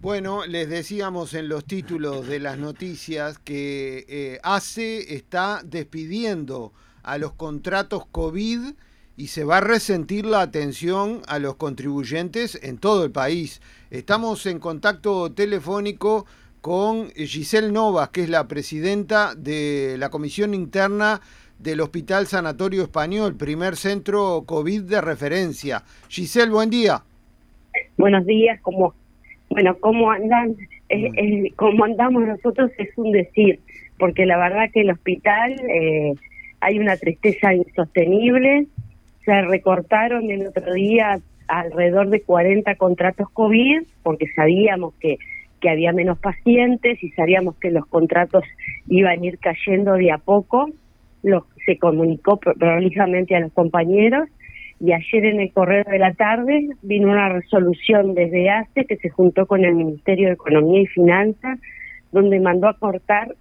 Bueno, les decíamos en los títulos de las noticias que eh, ACE está despidiendo a los contratos COVID y se va a resentir la atención a los contribuyentes en todo el país. Estamos en contacto telefónico con Giselle Novas, que es la presidenta de la Comisión Interna del Hospital Sanatorio Español, primer centro COVID de referencia. Giselle, buen día. Buenos días, ¿cómo bueno, cómo andan, cómo andamos nosotros es un decir, porque la verdad que el hospital eh, hay una tristeza insostenible. Se recortaron el otro día alrededor de 40 contratos COVID, porque sabíamos que, que había menos pacientes y sabíamos que los contratos iban a ir cayendo de a poco. Los, se comunicó prolijamente a los compañeros y ayer en el correo de la tarde vino una resolución desde ACE que se juntó con el Ministerio de Economía y Finanzas, donde mandó a cortar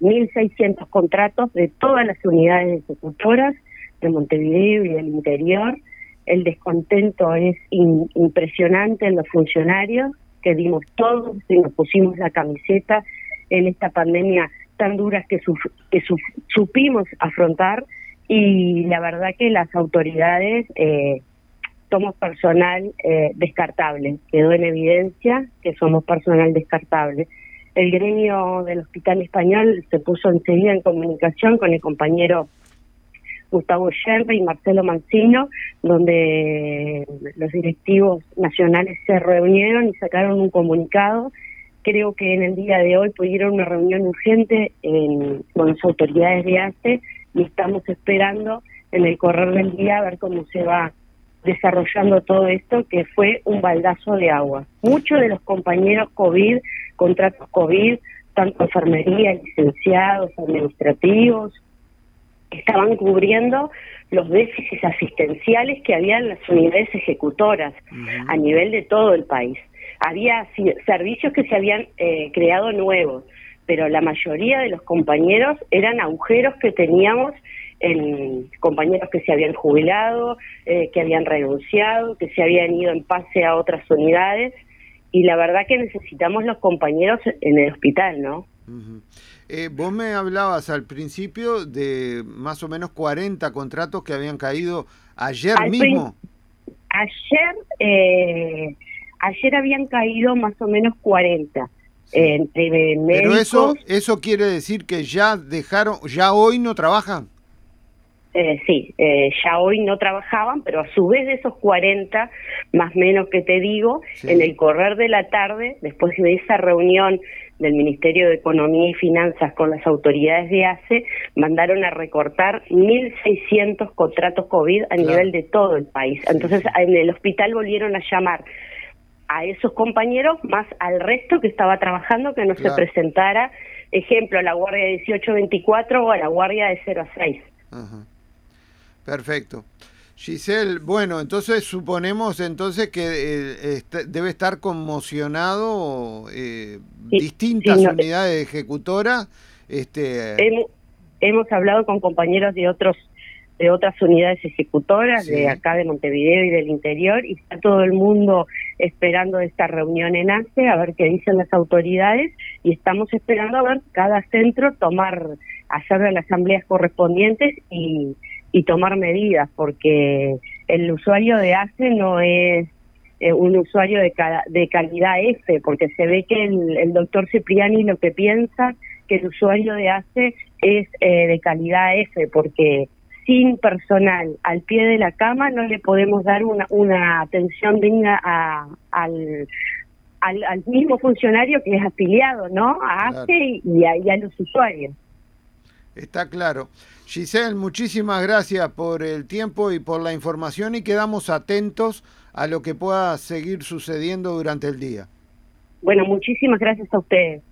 1.600 contratos de todas las unidades ejecutoras de Montevideo y del interior. El descontento es impresionante en los funcionarios, que dimos todos y nos pusimos la camiseta en esta pandemia tan dura que, que supimos afrontar y la verdad que las autoridades eh, somos personal eh, descartable, quedó en evidencia que somos personal descartable. El gremio del Hospital Español se puso enseguida en comunicación con el compañero Gustavo Scherbe y Marcelo Mancino, donde los directivos nacionales se reunieron y sacaron un comunicado. Creo que en el día de hoy pudieron una reunión urgente con las autoridades de ACE y estamos esperando en el correr del día a ver cómo se va desarrollando todo esto, que fue un baldazo de agua. Muchos de los compañeros COVID, contratos COVID, tanto enfermería, licenciados, administrativos, estaban cubriendo los déficits asistenciales que había en las unidades ejecutoras a nivel de todo el país. Había servicios que se habían eh, creado nuevos, pero la mayoría de los compañeros eran agujeros que teníamos en compañeros que se habían jubilado, eh, que habían renunciado, que se habían ido en pase a otras unidades y la verdad que necesitamos los compañeros en el hospital, ¿no? eh, vos me hablabas al principio de más o menos 40 contratos que habían caído ayer mismo. Ayer, eh, ayer habían caído más o menos 40 pero eso, eso quiere decir que ya dejaron, ya hoy no trabajan. Eh, sí, eh, ya hoy no trabajaban, pero a su vez de esos 40, más menos que te digo, en el correr de la tarde, después de esa reunión del Ministerio de Economía y Finanzas con las autoridades de ACE, mandaron a recortar 1.600 contratos COVID a nivel de todo el país. Entonces, en el hospital volvieron a llamar a esos compañeros más al resto que estaba trabajando que no se presentara, ejemplo, la guardia de 18-24 o a la guardia de 0 a 6. Perfecto. Giselle, bueno, entonces suponemos entonces que eh, debe estar conmocionado eh, distintas unidades ejecutoras. Este... hemos hablado con compañeros de otros de otras unidades ejecutoras de acá de Montevideo y del interior y está todo el mundo esperando esta reunión en ACE a ver qué dicen las autoridades y estamos esperando a ver cada centro tomar, hacer las asambleas correspondientes y, y tomar medidas porque el usuario de ACE no es eh, un usuario de, calidad F, porque se ve que el, el doctor Cipriani lo que piensa que el usuario de ACE es eh, de calidad F, porque sin personal al pie de la cama no le podemos dar una, una atención digna al, al, mismo funcionario que es afiliado, ¿no? A ACE y, a, y a los usuarios. Está claro. Giselle, muchísimas gracias por el tiempo y por la información y quedamos atentos a lo que pueda seguir sucediendo durante el día. Bueno, muchísimas gracias a ustedes.